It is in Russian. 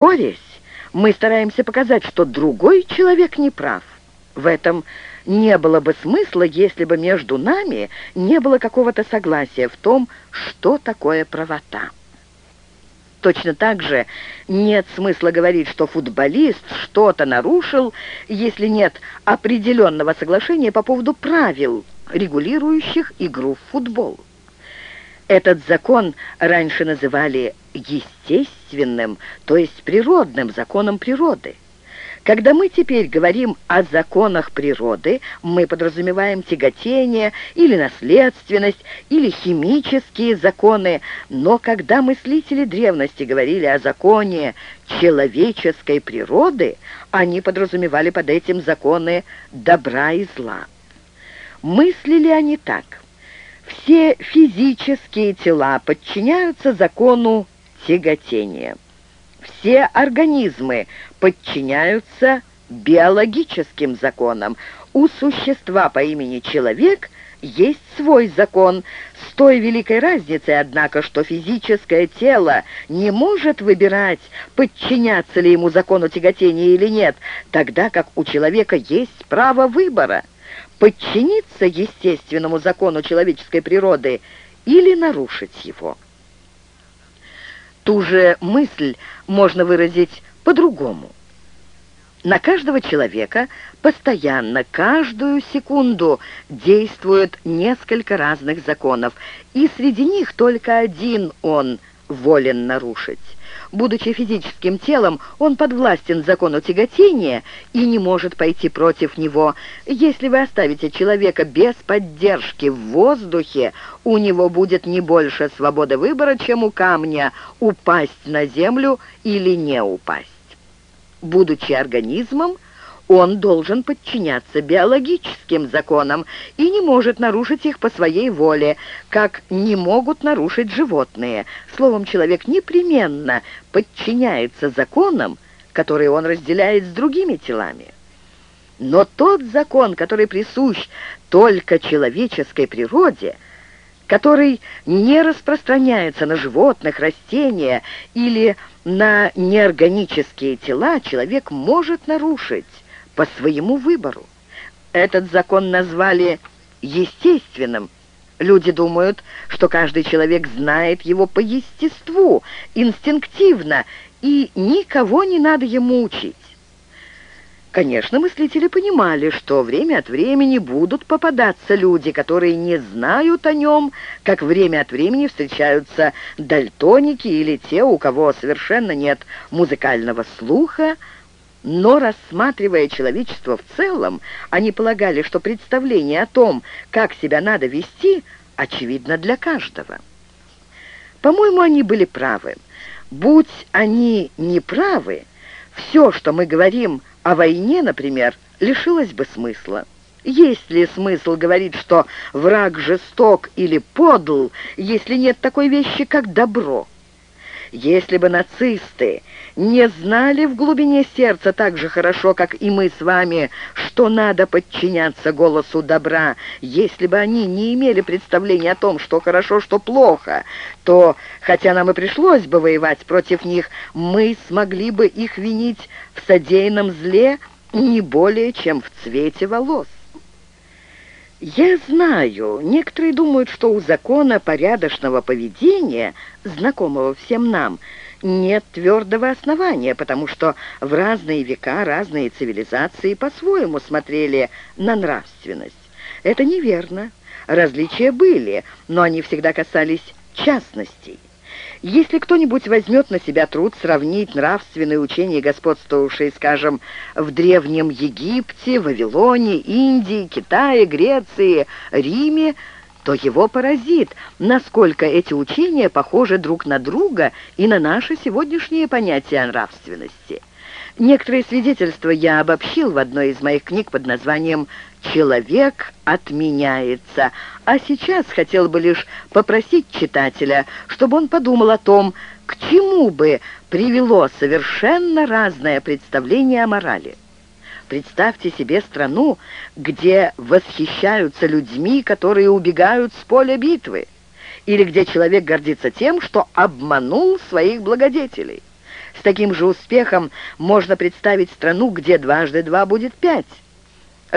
Борясь, мы стараемся показать, что другой человек не прав. В этом не было бы смысла, если бы между нами не было какого-то согласия в том, что такое правота. Точно так же нет смысла говорить, что футболист что-то нарушил, если нет определенного соглашения по поводу правил, регулирующих игру в футбол. Этот закон раньше называли естественным, то есть природным законом природы. Когда мы теперь говорим о законах природы, мы подразумеваем тяготение или наследственность, или химические законы, но когда мыслители древности говорили о законе человеческой природы, они подразумевали под этим законы добра и зла. Мыслили они так – все физические тела подчиняются закону тяготения. Все организмы подчиняются биологическим законам. У существа по имени человек есть свой закон, с той великой разницей, однако, что физическое тело не может выбирать, подчиняться ли ему закону тяготения или нет, тогда как у человека есть право выбора – подчиниться естественному закону человеческой природы или нарушить его. Ту же мысль можно выразить по-другому. На каждого человека постоянно, каждую секунду действует несколько разных законов, и среди них только один он волен нарушить. Будучи физическим телом, он подвластен закону тяготения и не может пойти против него. Если вы оставите человека без поддержки в воздухе, у него будет не больше свободы выбора, чем у камня упасть на землю или не упасть. Будучи организмом, он должен подчиняться биологическим законам и не может нарушить их по своей воле, как не могут нарушить животные. Словом, человек непременно подчиняется законам, которые он разделяет с другими телами. Но тот закон, который присущ только человеческой природе, который не распространяется на животных, растения или на неорганические тела, человек может нарушить по своему выбору. Этот закон назвали естественным. Люди думают, что каждый человек знает его по естеству, инстинктивно, и никого не надо ему учить. Конечно, мыслители понимали, что время от времени будут попадаться люди, которые не знают о нем, как время от времени встречаются дальтоники или те, у кого совершенно нет музыкального слуха, но, рассматривая человечество в целом, они полагали, что представление о том, как себя надо вести, очевидно для каждого. По-моему, они были правы. Будь они неправы, все, что мы говорим о войне, например, лишилось бы смысла. Есть ли смысл говорить, что враг жесток или подл, если нет такой вещи, как добро? Если бы нацисты не знали в глубине сердца так же хорошо, как и мы с вами, что надо подчиняться голосу добра, если бы они не имели представления о том, что хорошо, что плохо, то, хотя нам и пришлось бы воевать против них, мы смогли бы их винить в содеянном зле не более, чем в цвете волос. Я знаю, некоторые думают, что у закона порядочного поведения, знакомого всем нам, нет твердого основания, потому что в разные века разные цивилизации по-своему смотрели на нравственность. Это неверно. Различия были, но они всегда касались частностей. Если кто-нибудь возьмет на себя труд сравнить нравственные учения, господствовавшие, скажем, в Древнем Египте, Вавилоне, Индии, Китае, Греции, Риме, то его поразит, насколько эти учения похожи друг на друга и на наши сегодняшние понятия о нравственности. Некоторые свидетельства я обобщил в одной из моих книг под названием «Человек отменяется», а сейчас хотел бы лишь попросить читателя, чтобы он подумал о том, к чему бы привело совершенно разное представление о морали. Представьте себе страну, где восхищаются людьми, которые убегают с поля битвы, или где человек гордится тем, что обманул своих благодетелей. С таким же успехом можно представить страну, где дважды два будет пять.